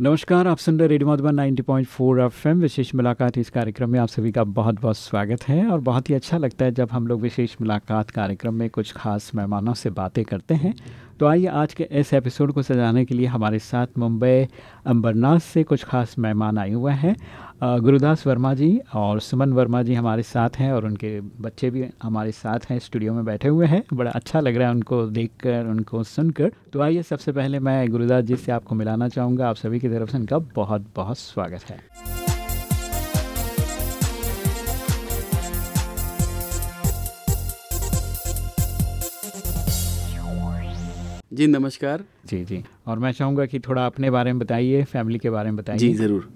नमस्कार, आप सुन रहे रेडियो मधुबन 90.4 पॉइंट विशेष मुलाकात इस कार्यक्रम में आप सभी का बहुत बहुत स्वागत है और बहुत ही अच्छा लगता है जब हम लोग विशेष मुलाकात कार्यक्रम में कुछ खास मेहमानों से बातें करते हैं। तो आइए आज के इस एपिसोड को सजाने के लिए हमारे साथ मुंबई अम्बरनाथ से कुछ खास मेहमान आए हुए हैं। गुरुदास वर्मा जी और सुमन वर्मा जी हमारे साथ हैं और उनके बच्चे भी हमारे साथ हैं स्टूडियो में बैठे हुए हैं। बड़ा अच्छा लग रहा है उनको देखकर उनको सुनकर। तो आइए सबसे पहले मैं गुरुदास जी से आपको मिलाना चाहूँगा। आप सभी की तरफ़ से उनका बहुत बहुत स्वागत है। जी नमस्कार। जी जी। और मैं चाहूँगा कि थोड़ा अपने बारे में बताइए फैमिली के बारे में बताइए। जी ज़रूर।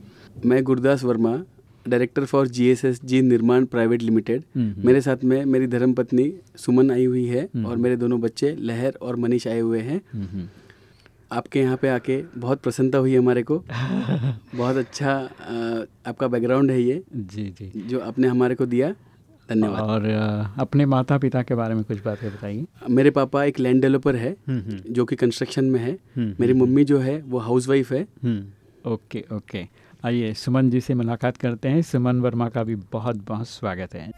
मैं Gurdas Verma director for G S S G Nirman private limited मेरे साथ में मेरी धर्मपत्नी सुमन आई हुई है और मेरे दोनों बच्चे लहर और मनीष आए हुए हैं। आपके यहाँ पे आके बहुत प्रसन्नता हुई हमारे को। बहुत अच्छा आपका बैकग्राउंड है ये। जी जी। जो आपने हमारे को दिया धन्यवाद। और अपने माता पिता के बारे में कुछ बातें बताइए। मेरे पापा एक लैंड डेवलपर है जो कि कंस्ट्रक्शन में है। मेरी मम्मी जो है वो हाउस वाइफ है ओके ओके। आइए सुमन जी से मुलाकात करते हैं। सुमन वर्मा का भी बहुत बहुत स्वागत है।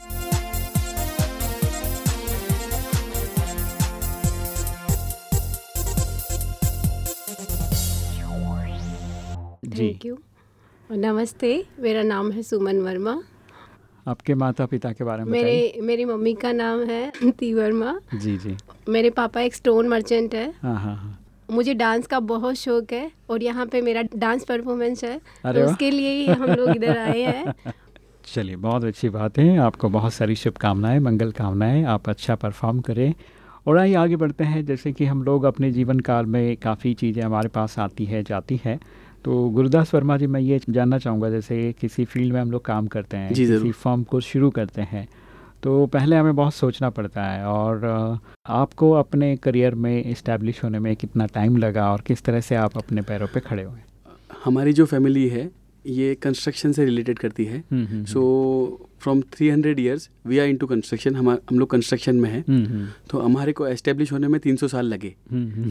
थैंक यू नमस्ते मेरा नाम है सुमन वर्मा। आपके माता पिता के बारे में मेरे मेरी मम्मी का नाम है ती वर्मा। जी जी। मेरे पापा एक स्टोन मर्चेंट है। हाँ हाँ हाँ। मुझे डांस का बहुत शौक है और यहाँ पे मेरा डांस परफॉर्मेंस है। तो उसके लिए ही हम लोग इधर आए हैं। चलिए बहुत अच्छी बात है। आपको बहुत सारी शुभकामनाएँ मंगल कामनाएँ। आप अच्छा परफॉर्म करें। और आइए आगे बढ़ते हैं। जैसे कि हम लोग अपने जीवन काल में काफ़ी चीज़ें हमारे पास आती है जाती है। तो गुरुदास वर्मा जी मैं ये जानना चाहूँगा जैसे किसी फ़ील्ड में हम लोग काम करते हैं किसी फॉर्म को शुरू करते हैं तो पहले हमें बहुत सोचना पड़ता है और आपको अपने करियर में इस्टेब्लिश होने में कितना टाइम लगा और किस तरह से आप अपने पैरों पे खड़े हुए? हमारी जो फैमिली है ये कंस्ट्रक्शन से रिलेटेड करती है। So from three hundred years we are into construction हम हम लोग कंस्ट्रक्शन में हैं। तो हमारे को एस्टेब्लिश होने में तीन सौ साल लगे।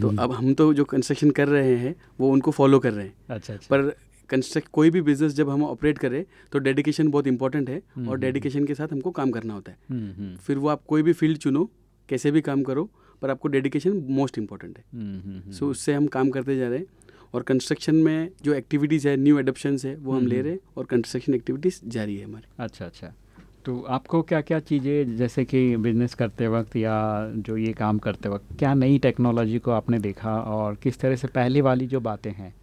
तो अब हम तो जो कंस्ट्रक्शन कर रहे हैं वो उनको फॉलो कर रहे हैं। अच्छा, अच्छा। पर कंस्ट्रक्ट कोई भी बिज़नेस जब हम ऑपरेट करें तो डेडिकेशन बहुत इंपॉर्टेंट है और डेडिकेशन के साथ हमको काम करना होता है। फिर वो आप कोई भी फ़ील्ड चुनो कैसे भी काम करो पर आपको डेडिकेशन मोस्ट इंपॉर्टेंट है। सो उससे हम काम करते जा रहे हैं और कंस्ट्रक्शन में जो एक्टिविटीज़ है न्यू एडप्शंस है वो हम ले रहे हैं और कंस्ट्रक्शन एक्टिविटीज़ जारी है हमारी। अच्छा अच्छा। तो आपको क्या क्या चीज़ें जैसे कि बिज़नेस करते वक्त या जो ये काम करते वक्त क्या नई टेक्नोलॉजी को आपने देखा और किस तरह से पहले वाली जो बातें हैं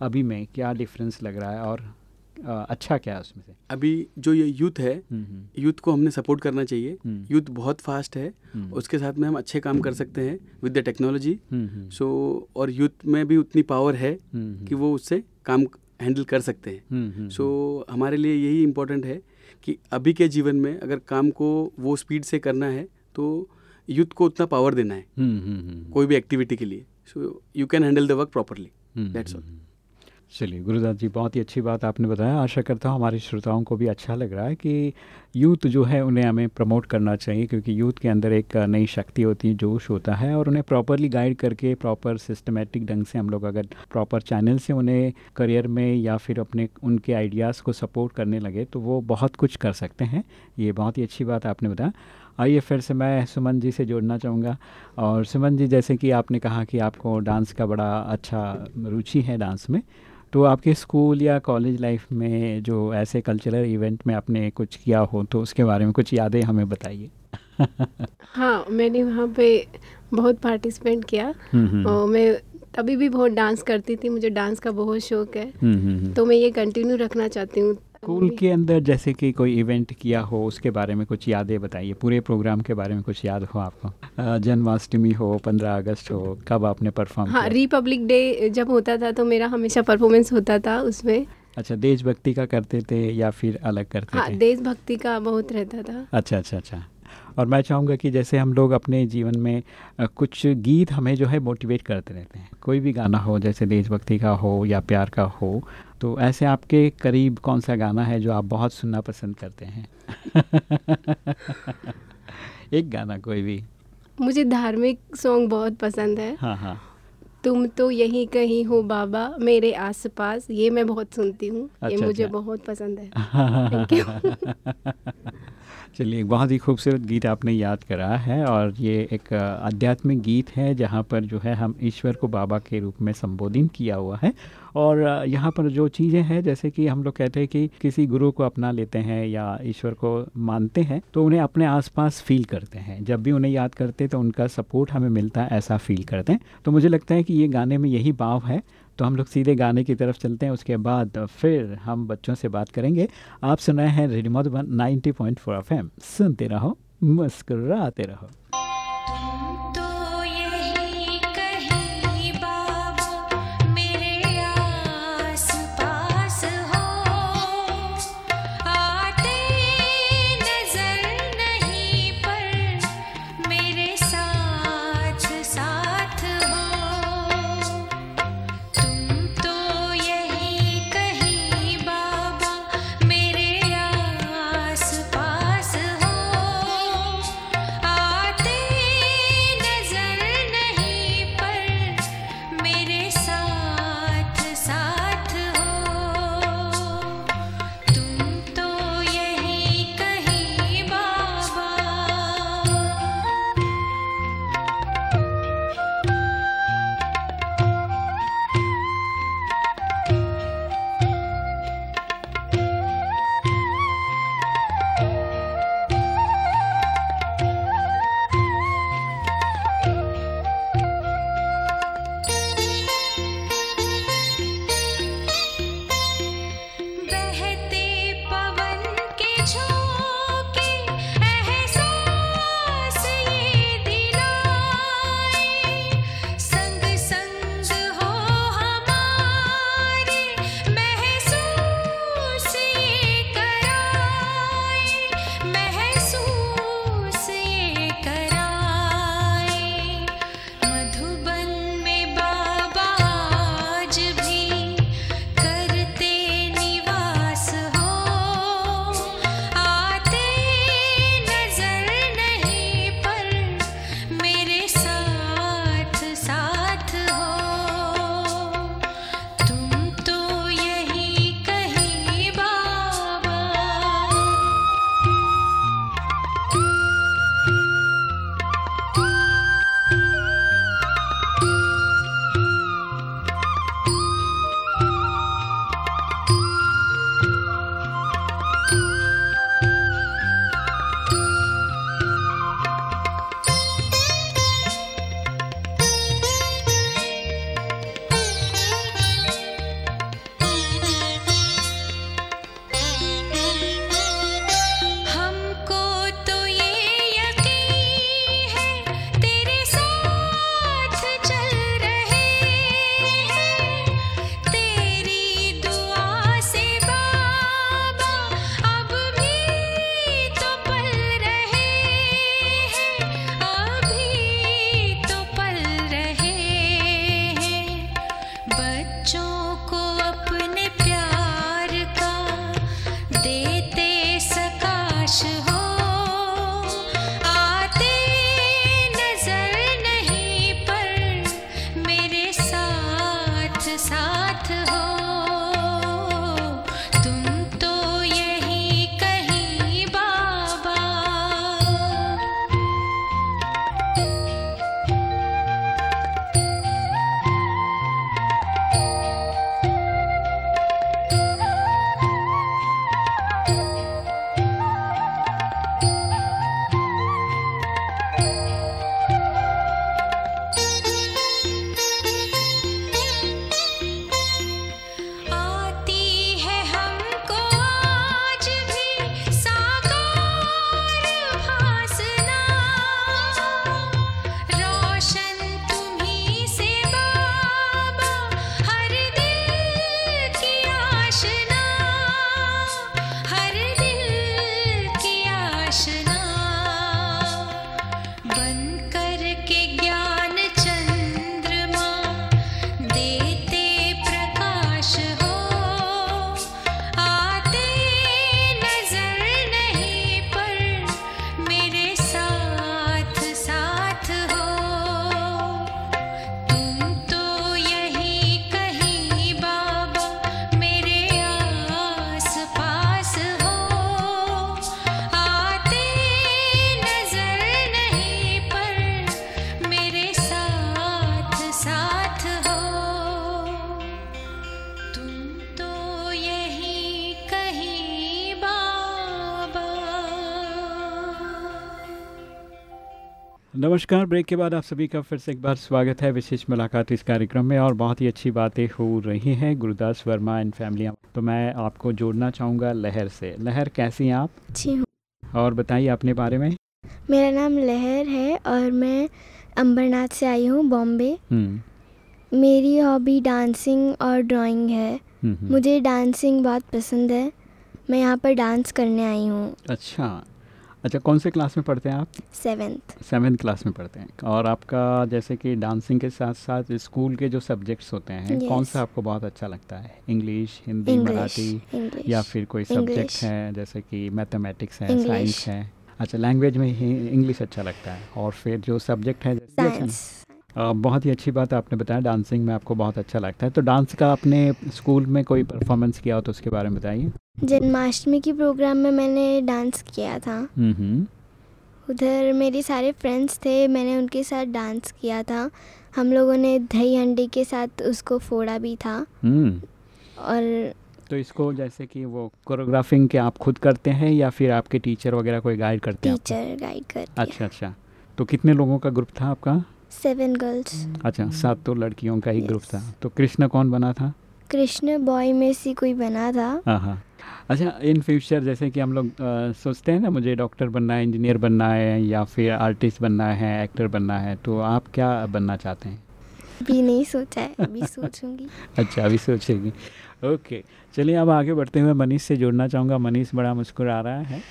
अभी में क्या डिफरेंस लग रहा है और आ, अच्छा क्या है उसमें से? अभी जो ये यूथ है यूथ को हमने सपोर्ट करना चाहिए। यूथ बहुत फास्ट है। उसके साथ में हम अच्छे काम कर सकते हैं विद द टेक्नोलॉजी सो और यूथ में भी उतनी पावर है कि वो उससे काम हैंडल कर सकते हैं। सो so, हमारे लिए यही इम्पोर्टेंट है कि अभी के जीवन में अगर काम को वो स्पीड से करना है तो यूथ को उतना पावर देना है। कोई भी एक्टिविटी के लिए। So you can handle the work properly that's all चलिए, गुरुदास जी, बहुत ही अच्छी बात आपने बताया। आशा करता हूँ हमारे श्रोताओं को भी अच्छा लग रहा है कि यूथ जो है, उन्हें हमें प्रमोट करना चाहिए, क्योंकि यूथ के अंदर एक नई शक्ति होती है, जोश होता है और उन्हें प्रॉपरली गाइड करके, प्रॉपर सिस्टमेटिक ढंग से हम लोग अगर प्रॉपर चैनल से उन्हें करियर में या फिर अपने, उनके आइडियाज़ को सपोर्ट करने लगे तो वो बहुत कुछ कर सकते हैं। ये बहुत ही अच्छी बात आपने बताया। आइए फिर से मैं सुमन जी से जोड़ना चाहूँगा। और सुमन जी, जैसे कि आपने कहा कि आपको डांस का बड़ा अच्छा रुचि है डांस में तो आपके स्कूल या कॉलेज लाइफ में जो ऐसे कल्चरल इवेंट में आपने कुछ किया हो तो उसके बारे में कुछ यादें हमें बताइए। हाँ मैंने वहाँ पे बहुत पार्टिसिपेंट किया। और मैं तभी भी बहुत डांस करती थी मुझे डांस का बहुत शौक है। तो मैं ये कंटिन्यू रखना चाहती हूँ। स्कूल के अंदर जैसे कि कोई इवेंट किया हो उसके बारे में कुछ यादें बताइए। पूरे प्रोग्राम के बारे में कुछ याद हो आपको? जन्माष्टमी हो पंद्रह अगस्त हो कब आपने परफॉर्म हाँ रिपब्लिक डे जब होता था तो मेरा हमेशा परफॉर्मेंस होता था उसमें। अच्छा देशभक्ति का करते थे या फिर अलग करते हाँ थे? देशभक्ति का बहुत रहता था। अच्छा अच्छा अच्छा। और मैं चाहूँगा कि जैसे हम लोग अपने जीवन में कुछ गीत हमें जो है मोटिवेट करते रहते हैं। कोई भी गाना हो जैसे देशभक्ति का हो या प्यार का हो तो ऐसे आपके करीब कौन सा गाना है जो आप बहुत सुनना पसंद करते हैं? एक गाना कोई भी। मुझे धार्मिक सॉन्ग बहुत पसंद है। हाँ हाँ। तुम तो यहीं कहीं हो बाबा मेरे आसपास ये मैं बहुत सुनती हूँ। अच्छा, ये मुझे अच्छा। बहुत पसंद है। चलिए बहुत ही खूबसूरत गीत आपने याद करा है और ये एक आध्यात्मिक गीत है जहाँ पर जो है हम ईश्वर को बाबा के रूप में संबोधित किया हुआ है। और यहाँ पर जो चीज़ें हैं, जैसे कि हम लोग कहते हैं कि किसी गुरु को अपना लेते हैं या ईश्वर को मानते हैं तो उन्हें अपने आसपास फील करते हैं। जब भी उन्हें याद करते हैं तो उनका सपोर्ट हमें मिलता है, ऐसा फील करते हैं। तो मुझे लगता है कि ये गाने में यही भाव है तो हम लोग सीधे गाने की तरफ़ चलते हैं। उसके बाद फिर हम बच्चों से बात करेंगे। आप सुनाए हैं radio Madhuban ninety point four F सुनते रहो, मुस्कुराते रहो। नमस्कार। ब्रेक के बाद आप सभी का फिर से एक बार स्वागत है विशेष मुलाकात इस कार्यक्रम में और बहुत ही अच्छी बातें हो रही हैं गुरुदास वर्मा एंड फैमिलियाँ तो मैं आपको जोड़ना चाहूँगा लहर से। लहर कैसी हैं आप? अच्छी हूँ। और बताइए अपने बारे में। मेरा नाम लहर है और मैं अंबरनाथ से आई हूँ बॉम्बे। हम्म। मेरी हॉबी डांसिंग और ड्राइंग है। हम्म, हम्म। मुझे डांसिंग बहुत पसंद है। मैं यहाँ पर डांस करने आई हूँ। अच्छा। अच्छा कौन से क्लास में पढ़ते हैं आप? सेवेंथ। सेवेंथ क्लास में पढ़ते हैं। और आपका जैसे कि डांसिंग के साथ साथ स्कूल के जो सब्जेक्ट्स होते हैं yes. कौन सा आपको बहुत अच्छा लगता है? इंग्लिश हिंदी मराठी या फिर कोई सब्जेक्ट है जैसे कि मैथमेटिक्स है साइंस है? अच्छा लैंग्वेज में ही इंग्लिश अच्छा लगता है। और फिर जो सब्जेक्ट है जैसे बहुत ही अच्छी बात आपने बताया डांसिंग में आपको बहुत अच्छा लगता है। तो डांस का आपने स्कूल में कोई परफॉर्मेंस किया हो तो उसके बारे में बताइए। जन्माष्टमी की प्रोग्राम में मैंने डांस किया था। हम्म हम्म उधर मेरे सारे फ्रेंड्स थे मैंने उनके साथ डांस किया था। हम लोगों ने दही हंडी के साथ उसको फोड़ा भी था। हम्म। और तो इसको जैसे कि वो कोरियोग्राफिंग के आप खुद करते हैं या फिर आपके टीचर वगैरह कोई गाइड करते हैं टीचर गाइड कर अच्छा अच्छा। तो कितने लोगों का ग्रुप था आपका? सेवन गर्ल्स अच्छा सात तो लड़कियों का ही ग्रुप था। तो कृष्ण कौन बना था? कृष्ण बॉय में से कोई बना था। हाँ हाँ। अच्छा इन फ्यूचर जैसे कि हम लोग सोचते हैं ना मुझे डॉक्टर बनना है इंजीनियर बनना है या फिर आर्टिस्ट बनना है एक्टर बनना है तो आप क्या बनना चाहते हैं? अभी नहीं सोचा है अभी सोचूँगी। अच्छा अभी सोचेगी। ओके चलिए अब आगे बढ़ते हुए मनीष से जुड़ना चाहूँगा। मनीष बड़ा मुस्कुरा रहा है।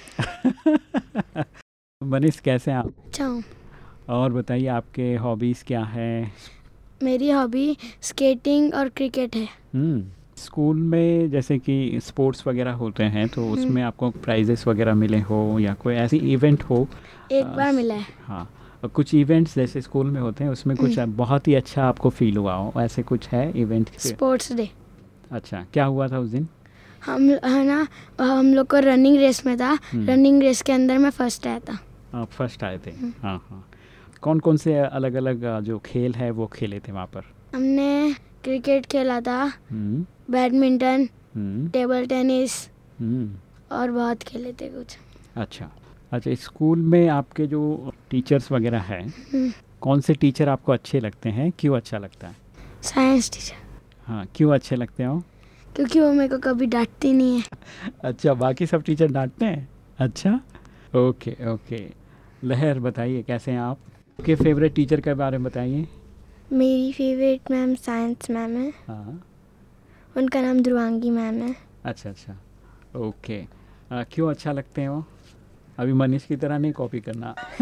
मनीष कैसे आप? अच्छा और बताइए आपके हॉबीज़ क्या है? मेरी हॉबी स्केटिंग और क्रिकेट है। स्कूल में जैसे कि स्पोर्ट्स वगैरह होते हैं तो हम्म। उसमें आपको प्राइजेस वगैरह मिले हो या कोई ऐसी इवेंट हो? एक आ, बार मिला है। हाँ। कुछ इवेंट्स जैसे स्कूल में होते हैं उसमें कुछ हम्म। बहुत ही अच्छा आपको फील हुआ हो? ऐसे कुछ है इवेंट? Sports day. अच्छा क्या हुआ था उस दिन? हम है ना हम लोग को रनिंग रेस में था। हम्म। रनिंग रेस के अंदर मैं फ़र्स्ट आया था। आप फ़र्स्ट आए थे? हम्म। हाँ हाँ। कौन कौन से अलग अलग जो खेल है वो खेले थे वहाँ पर? हमने क्रिकेट खेला था हम्म। बैडमिंटन हम्म। टेबल टेनिस हम्म। और बहुत खेले थे कुछ। अच्छा। अच्छा स्कूल में आपके जो टीचर्स वगैरह हैं। कौन से टीचर आपको अच्छे लगते हैं क्यों अच्छा लगता है? Science teacher. हाँ क्यों अच्छे लगते हैं? क्योंकि वो मेरे को कभी डांटती नहीं है। अच्छा बाकी सब टीचर डांटते हैं? अच्छा। Okay okay. लहर बताइए कैसे हैं आप? आपके फेवरेट टीचर के बारे में बताइए। मेरी फेवरेट मैम साइंस मैम है। हाँ उनका नाम ध्रुवांगी मैम है। अच्छा अच्छा। ओके आ, क्यों अच्छा लगते हैं वो? अभी मनीष की तरह नहीं कॉपी करना।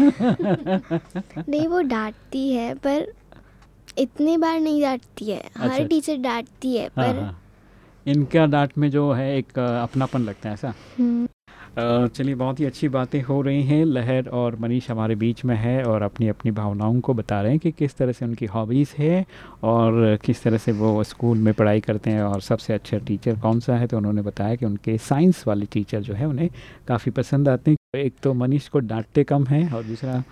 नहीं वो डांटती है पर इतनी बार नहीं डांटती है। अच्छा। हर टीचर डांटती है हाँ पर हाँ। इनका डांट में जो है एक अपनापन लगता है ऐसा? हम्म, चलिए बहुत ही अच्छी बातें हो रही हैं। लहर और मनीष हमारे बीच में है और अपनी अपनी भावनाओं को बता रहे हैं कि किस तरह से उनकी हॉबीज़ है और किस तरह से वो स्कूल में पढ़ाई करते हैं और सबसे अच्छा टीचर कौन सा है। तो उन्होंने बताया कि उनके साइंस वाले टीचर जो है उन्हें काफ़ी पसंद आते हैं। एक तो मनीष को डांटते कम हैं और दूसरा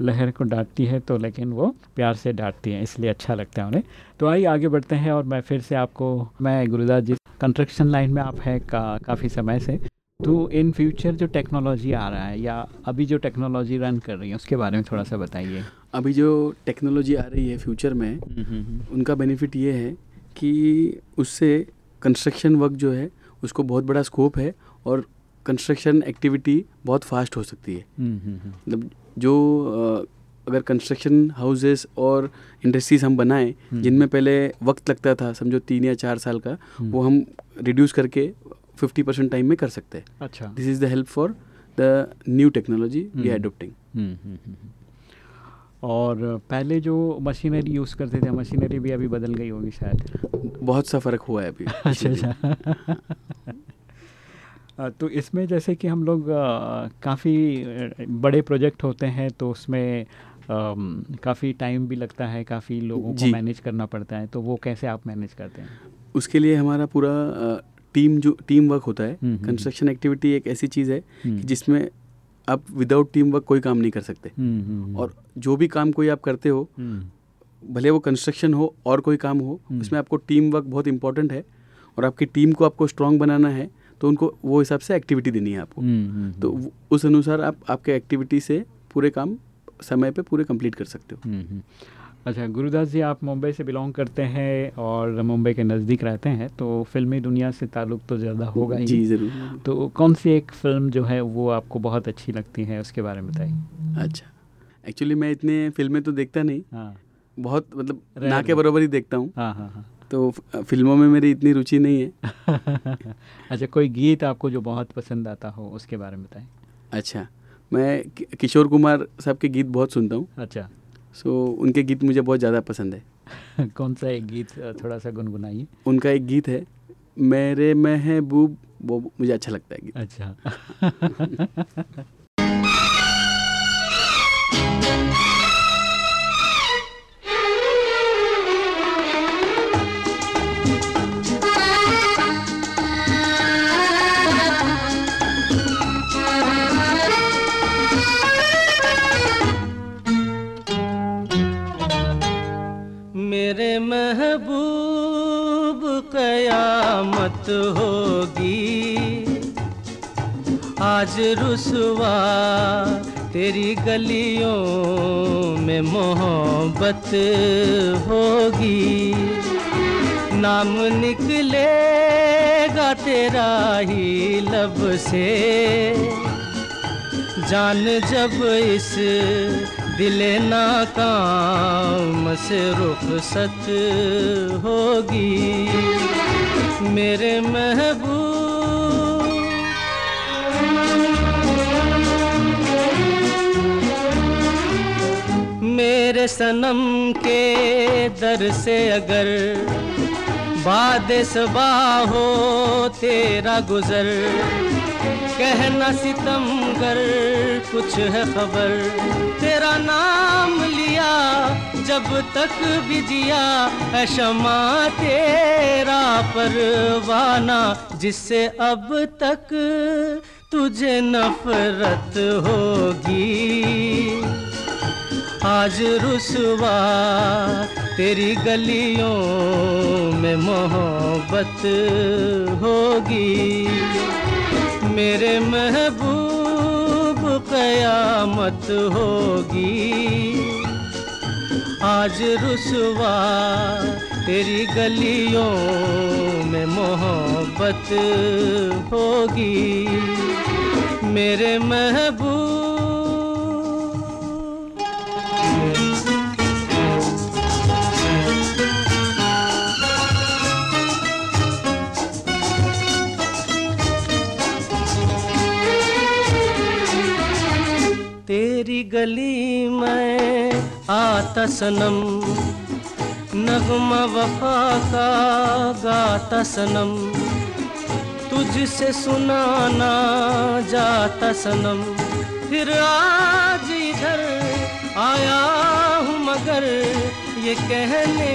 लहर को डांटती है तो लेकिन वो प्यार से डांटती है इसलिए अच्छा लगता है उन्हें। तो आइए आगे बढ़ते हैं और मैं फिर से आपको मैं गुरुदास जी कंस्ट्रक्शन लाइन में आप हैं का, काफ़ी समय से। तो इन फ्यूचर जो टेक्नोलॉजी आ रहा है या अभी जो टेक्नोलॉजी रन कर रही है उसके बारे में थोड़ा सा बताइए। अभी जो टेक्नोलॉजी आ रही है फ्यूचर में उनका बेनिफिट ये है कि उससे कंस्ट्रक्शन वर्क जो है उसको बहुत बड़ा स्कोप है और कंस्ट्रक्शन एक्टिविटी बहुत फास्ट हो सकती है। मतलब जो अगर कंस्ट्रक्शन हाउसेस और इंडस्ट्रीज़ हम बनाएँ हम्म। जिनमें पहले वक्त लगता था समझो तीन या चार साल का वो हम रिड्यूस करके फिफ्टी परसेंट टाइम में कर सकते हैं। अच्छा। This is the help for the new technology we. Adopting. और पहले जो मशीनरी यूज़ करते थे मशीनरी भी अभी बदल गई होगी शायद। बहुत सा फ़र्क हुआ है अभी। अच्छा अच्छा। तो इसमें जैसे कि हम लोग काफ़ी बड़े प्रोजेक्ट होते हैं तो उसमें काफ़ी टाइम भी लगता है काफ़ी लोगों को मैनेज करना पड़ता है तो वो कैसे आप मैनेज करते हैं? उसके लिए हमारा पूरा टीम जो टीम वर्क होता है हम्म, हम्म, कंस्ट्रक्शन एक्टिविटी एक ऐसी चीज़ है हम्म, कि जिसमें आप विदाउट टीम वर्क कोई काम नहीं कर सकते। हम्म, हम्म, और जो भी काम कोई आप करते हो हम्म, भले वो कंस्ट्रक्शन हो और कोई काम हो हम्म। उसमें आपको टीम वर्क बहुत इंपॉर्टेंट है और आपकी टीम को आपको स्ट्रांग बनाना है तो उनको वो हिसाब से एक्टिविटी देनी है आपको। हम्म, हम्म, तो उस अनुसार आप आपके एक्टिविटी से पूरे काम समय पे पूरे कंप्लीट कर सकते हो। हम्म, हम्म। अच्छा गुरुदास जी आप मुंबई से बिलोंग करते हैं और मुंबई के नज़दीक रहते हैं तो फिल्मी दुनिया से ताल्लुक़ तो ज़्यादा होगा ही। जी ज़रूर। तो कौन सी एक फ़िल्म जो है वो आपको बहुत अच्छी लगती है उसके बारे में बताइए। अच्छा एक्चुअली मैं इतने फ़िल्में तो देखता नहीं। हाँ। बहुत मतलब ना के बराबर ही देखता हूँ। हाँ हाँ हाँ। तो फ़िल्मों में मेरी इतनी रुचि नहीं है। अच्छा कोई गीत आपको जो बहुत पसंद आता हो उसके बारे में बताएँ अच्छा मैं किशोर कुमार साहब के गीत बहुत सुनता हूँ। अच्छा। सो so, उनके गीत मुझे बहुत ज़्यादा पसंद है। कौन सा एक गीत थोड़ा सा गुनगुनाइए? उनका एक गीत है मेरे महबूब वो मुझे अच्छा लगता है गीत। अच्छा। महबूब कयामत होगी। आज रुसवा तेरी गलियों में मोहब्बत होगी। नाम निकलेगा तेरा ही लब से। जान जब इस दिल नाकाम से रुख रुखसत होगी। मेरे महबूब, मेरे सनम के दर से अगर बाद हो तेरा गुजर कहना सितमगर कुछ है खबर। तेरा नाम लिया, जब तक भी जिया है शमा तेरा परवाना, जिससे अब तक तुझे नफरत होगी। आज रुसवा तेरी गलियों में मोहब्बत होगी। मेरे महबूब कयामत होगी। आज रुसवा तेरी गलियों में मोहब्बत होगी। मेरे महबूब गली में आता सनम, नगमा वफा का गाता सनम, तुझसे सुनाना जाता सनम। फिर आज इधर आया हूँ मगर ये कहने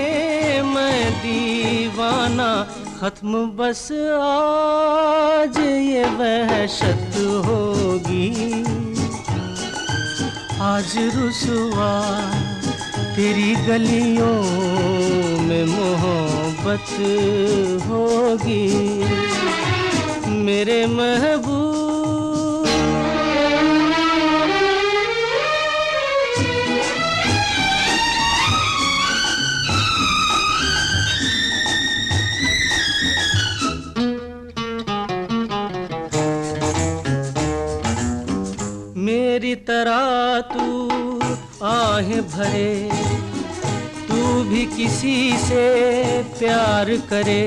मैं दीवाना, खत्म बस आज ये वहशत होगी। आज रुसवा तेरी गलियों में मोहब्बत होगी। मेरे महबूब मेरी तरह आहें भरे तू भी किसी से प्यार करे,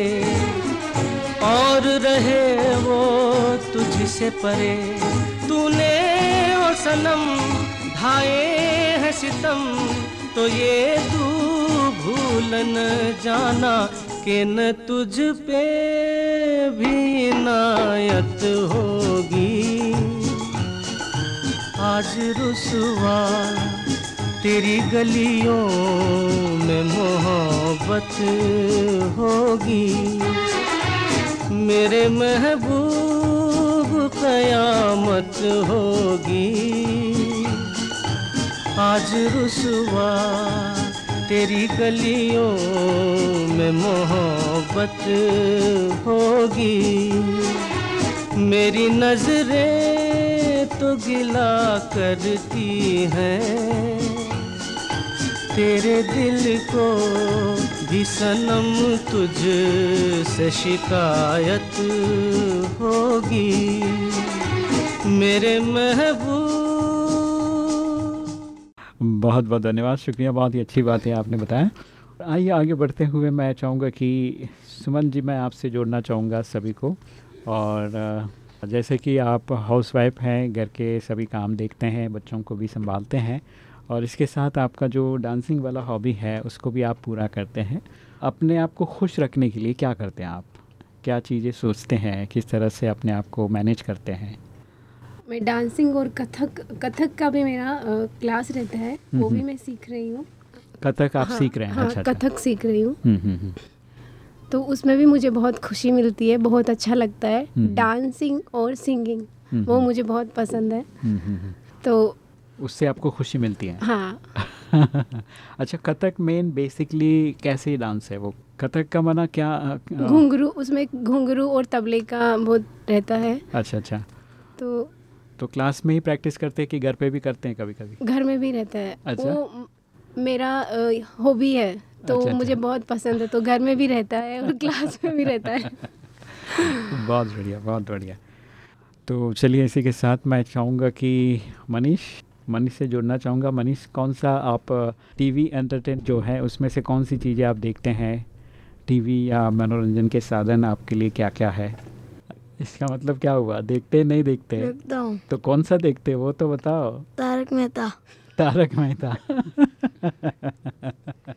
और रहे वो तुझसे परे। तूने ओ सनम ढाए है सितम तो ये तू भूल न जाना कि न तुझ पे भी नायत होगी। आज रुसवा तेरी गलियों में मोहब्बत होगी। मेरे महबूब कयामत होगी। आज रुसवा तेरी गलियों में मोहब्बत होगी। मेरी नज़रें तो गिला करती हैं। तेरे दिल को भी सनम तुझ से शिकायत होगी। मेरे महबूब। बहुत बहुत धन्यवाद, शुक्रिया, बहुत ही अच्छी बात है आपने बताया। आइए, आगे बढ़ते हुए मैं चाहूँगा कि सुमन जी, मैं आपसे जोड़ना चाहूँगा सभी को। और, जैसे कि आप हाउसवाइफ हैं, घर के सभी काम देखते हैं, बच्चों को भी संभालते हैं। और इसके साथ आपका जो डांसिंग वाला हॉबी है उसको भी आप पूरा करते हैं। अपने आप को खुश रखने के लिए क्या करते हैं आप? क्या चीज़ें सोचते हैं? किस तरह से अपने आप को मैनेज करते हैं? मैं डांसिंग और कथक कथक का भी मेरा क्लास रहता है। वो भी मैं सीख रही हूँ। कथक आप हाँ, सीख रहे हैं? हाँ अच्छा अच्छा। कथक सीख रही हूँ। हम्म, हम्म, हम्म। तो उसमें भी मुझे बहुत खुशी मिलती है बहुत अच्छा लगता है। हम्म। डांसिंग और सिंगिंग हम्म, वो हम्म। मुझे बहुत पसंद है। हम्म, हम्म, हम्म। तो उससे आपको खुशी मिलती है। हाँ। अच्छा कथक मेन बेसिकली कैसे डांस है वो? कथक का मना क्या घुंघरू उसमें घुंघरू और तबले का बहुत रहता है। अच्छा अच्छा। तो तो क्लास में ही प्रैक्टिस करते हैं कि घर पे भी करते हैं कभी कभी घर में भी रहता है। अच्छा। वो मेरा हॉबी है तो अच्छा, मुझे अच्छा। बहुत पसंद है तो घर में भी रहता है और क्लास में भी रहता है। बहुत बढ़िया बहुत बढ़िया। तो चलिए इसी के साथ मैं चाहूँगा कि मनीष मनीष से जुड़ना चाहूँगा। मनीष कौन सा आप टीवी एंटरटेन जो है उसमें से कौन सी चीज़ें आप देखते हैं? टीवी या मनोरंजन के साधन आपके लिए क्या क्या है? इसका मतलब क्या हुआ? देखते नहीं देखते देखता हूँ। तो कौन सा देखते वो तो बताओ। तारक मेहता। तारक मेहता।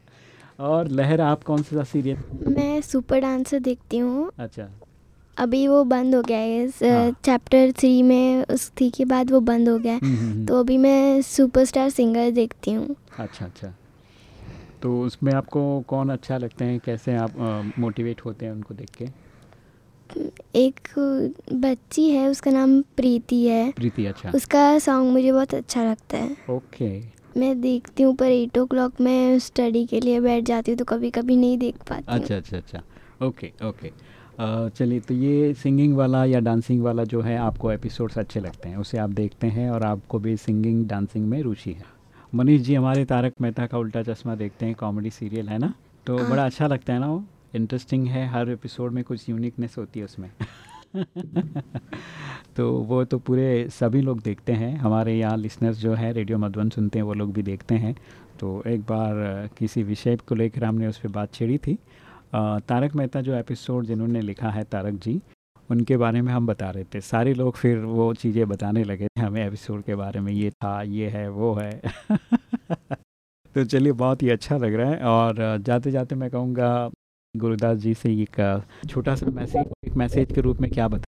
और लहर आप कौन सा सीरियल? मैं सुपर डांसर देखती हूँ। अच्छा। अभी वो बंद हो गया है। हाँ। चैप्टर थ्री में उस थी के बाद वो बंद हो गया है। हम्म, हम्म, हम्म। तो अभी मैं सुपरस्टार सिंगर देखती हूँ। अच्छा अच्छा। तो उसमें आपको कौन अच्छा लगते हैं? कैसे आप मोटिवेट होते हैं उनको देख के? एक बच्ची है उसका नाम प्रीति है। प्रीति अच्छा। उसका सॉन्ग मुझे बहुत अच्छा लगता है। ओके। मैं देखती हूँ पर एट ओ क्लॉक में स्टडी के लिए बैठ जाती हूँ तो कभी कभी नहीं देख पाती अच्छा अच्छा अच्छा। Okay okay. चलिए तो ये सिंगिंग वाला या डांसिंग वाला जो है आपको एपिसोड्स अच्छे लगते हैं उसे आप देखते हैं और आपको भी सिंगिंग डांसिंग में रुचि है। मनीष जी हमारे तारक मेहता का उल्टा चश्मा देखते हैं कॉमेडी सीरियल है ना? तो बड़ा अच्छा लगता है ना वो? इंटरेस्टिंग है हर एपिसोड में कुछ यूनिकनेस होती है उसमें। तो वो तो पूरे सभी लोग देखते हैं हमारे यहाँ लिसनर्स जो है रेडियो मधुबन सुनते हैं वो लोग भी देखते हैं। तो एक बार किसी विषय को लेकर हमने उस पर बात छेड़ी थी तारक मेहता जो एपिसोड जिन्होंने लिखा है तारक जी, उनके बारे में हम बता रहे थे। सारे लोग फिर वो चीज़ें बताने लगे हमें एपिसोड के बारे में ये था, ये है, वो है। तो चलिए, बहुत ही अच्छा लग रहा है और जाते जाते मैं कहूँगा, गुरुदास जी से एक छोटा सा मैसेज एक मैसेज के रूप में क्या बता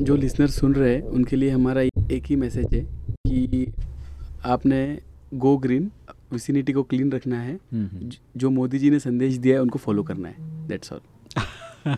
जो लिसनर सुन रहे हैं, उनके लिए हमारा एक ही मैसेज है कि आपने गो ग्रीन विसिनिटी को क्लीन रखना है। जो मोदी जी ने संदेश दिया है उनको फॉलो करना है। दैट्स ऑल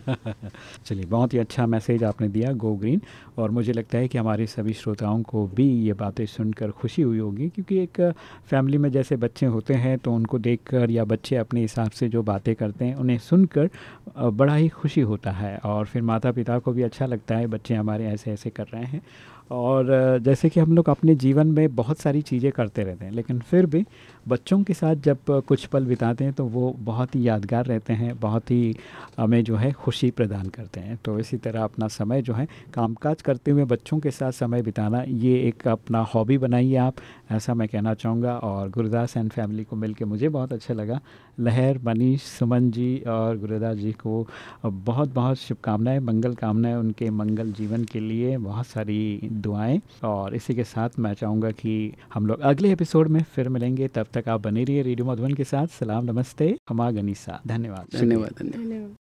चलिए बहुत ही अच्छा मैसेज आपने दिया गो ग्रीन और मुझे लगता है कि हमारे सभी श्रोताओं को भी ये बातें सुनकर खुशी हुई होगी क्योंकि एक फैमिली में जैसे बच्चे होते हैं तो उनको देखकर या बच्चे अपने हिसाब से जो बातें करते हैं उन्हें सुनकर बड़ा ही खुशी होता है। और फिर माता पिता को भी अच्छा लगता है बच्चे हमारे ऐसे ऐसे कर रहे हैं। और जैसे कि हम लोग अपने जीवन में बहुत सारी चीज़ें करते रहते हैं, लेकिन फिर भी बच्चों के साथ जब कुछ पल बिताते हैं तो वो बहुत ही यादगार रहते हैं, बहुत ही हमें जो है खुशी प्रदान करते हैं। तो इसी तरह अपना समय जो है, कामकाज करते हुए बच्चों के साथ समय बिताना, ये एक अपना हॉबी बनाइए आप ऐसा मैं कहना चाहूँगा और गुरुदास एंड फैमिली को मिलके मुझे बहुत अच्छा लगा। लहर मनीष सुमन जी और गुरुदास जी को बहुत बहुत शुभकामनाएँ मंगल कामनाएँ उनके मंगल जीवन के लिए बहुत सारी दुआएँ। और इसी के साथ मैं चाहूँगा कि हम लोग अगले एपिसोड में फिर मिलेंगे। तब तक आप बने रहिए रेडियो मधुबन के साथ। सलाम नमस्ते हमा गनीसा। धन्यवाद। धन्यवाद धन्यवाद। धन्यवाद।